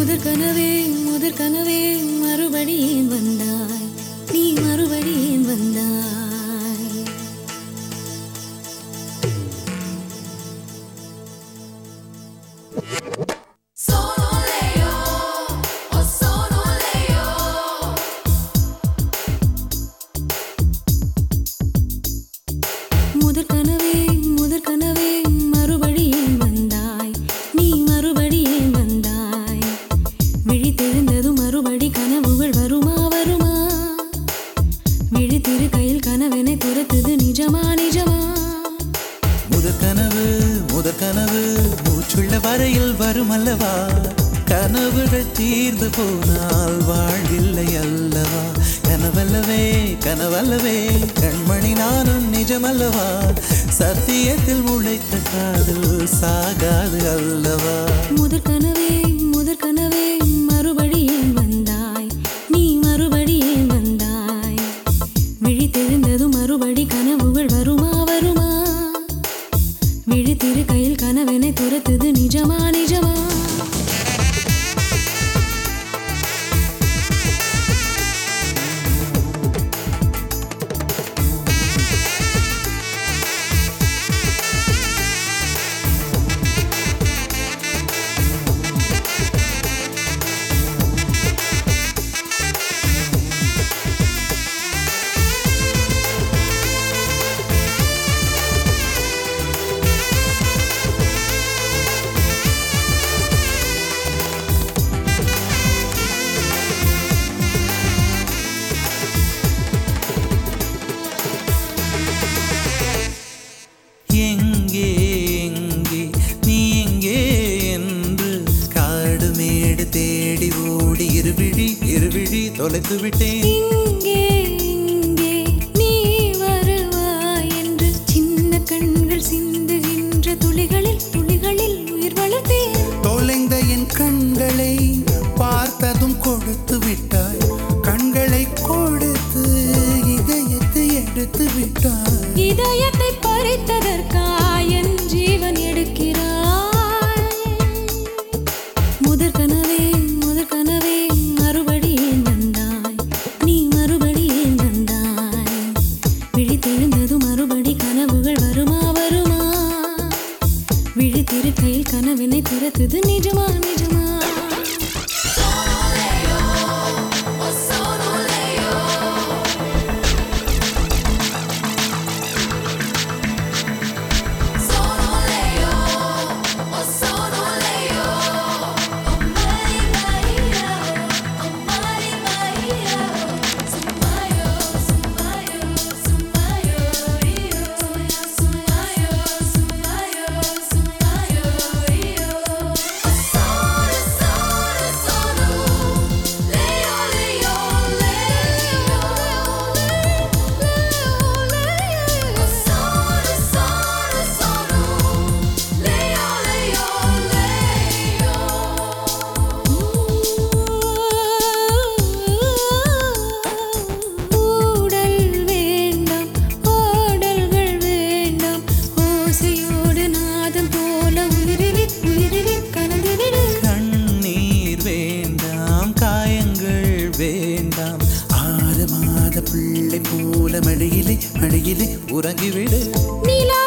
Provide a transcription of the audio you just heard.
முதற் கனவே முதற் கனவே மறுபடி வந்தாய்? நீ மறுபடியும் ஏன் வந்தாய்? you விழித்தெழுந்ததும் மறுபடி கனவுகள் வருமா வருமா? விழித்திரு கையில் கனவெனை துரத்துது நிஜமா நிஜமா? முதற் கனவு முதற் கனவு மூச்சுள்ள வரையில் வரும் அல்லவா? கனவுகள் தீர்ந்து போனால் வாழ்வில்லை அல்லவா? கனவல்லவே கனவல்லவே கண்மணி நானும் நிஜமல்லவா? சத்தியத்தில் முளைத்த காதல் சாகாது அல்லவா? முதற் கனவே முதற் கனவே விழித்திரு கையில் கனவினை துரத்துது நிஜமா நிஜமா. தொலைத்து விட்டேன். இங்கே இங்கே நீ வருவாய் என்று சின்ன கண்கள் சிந்துகின்ற துளிகளில் துளிகளில் உயிர் வளர்த்தேன். தொலைந்த என் கண்களை பார்த்ததும் கொடுத்து விட்டாய். கண்களை கொடுத்து இதயத்தை எடுத்து விட்டாய். இதயத்தை பறித்ததற்காய் கனவினை துரத்துது பிள்ளை போல மழையிலே மழையிலே உறங்கிவிடு. நிலா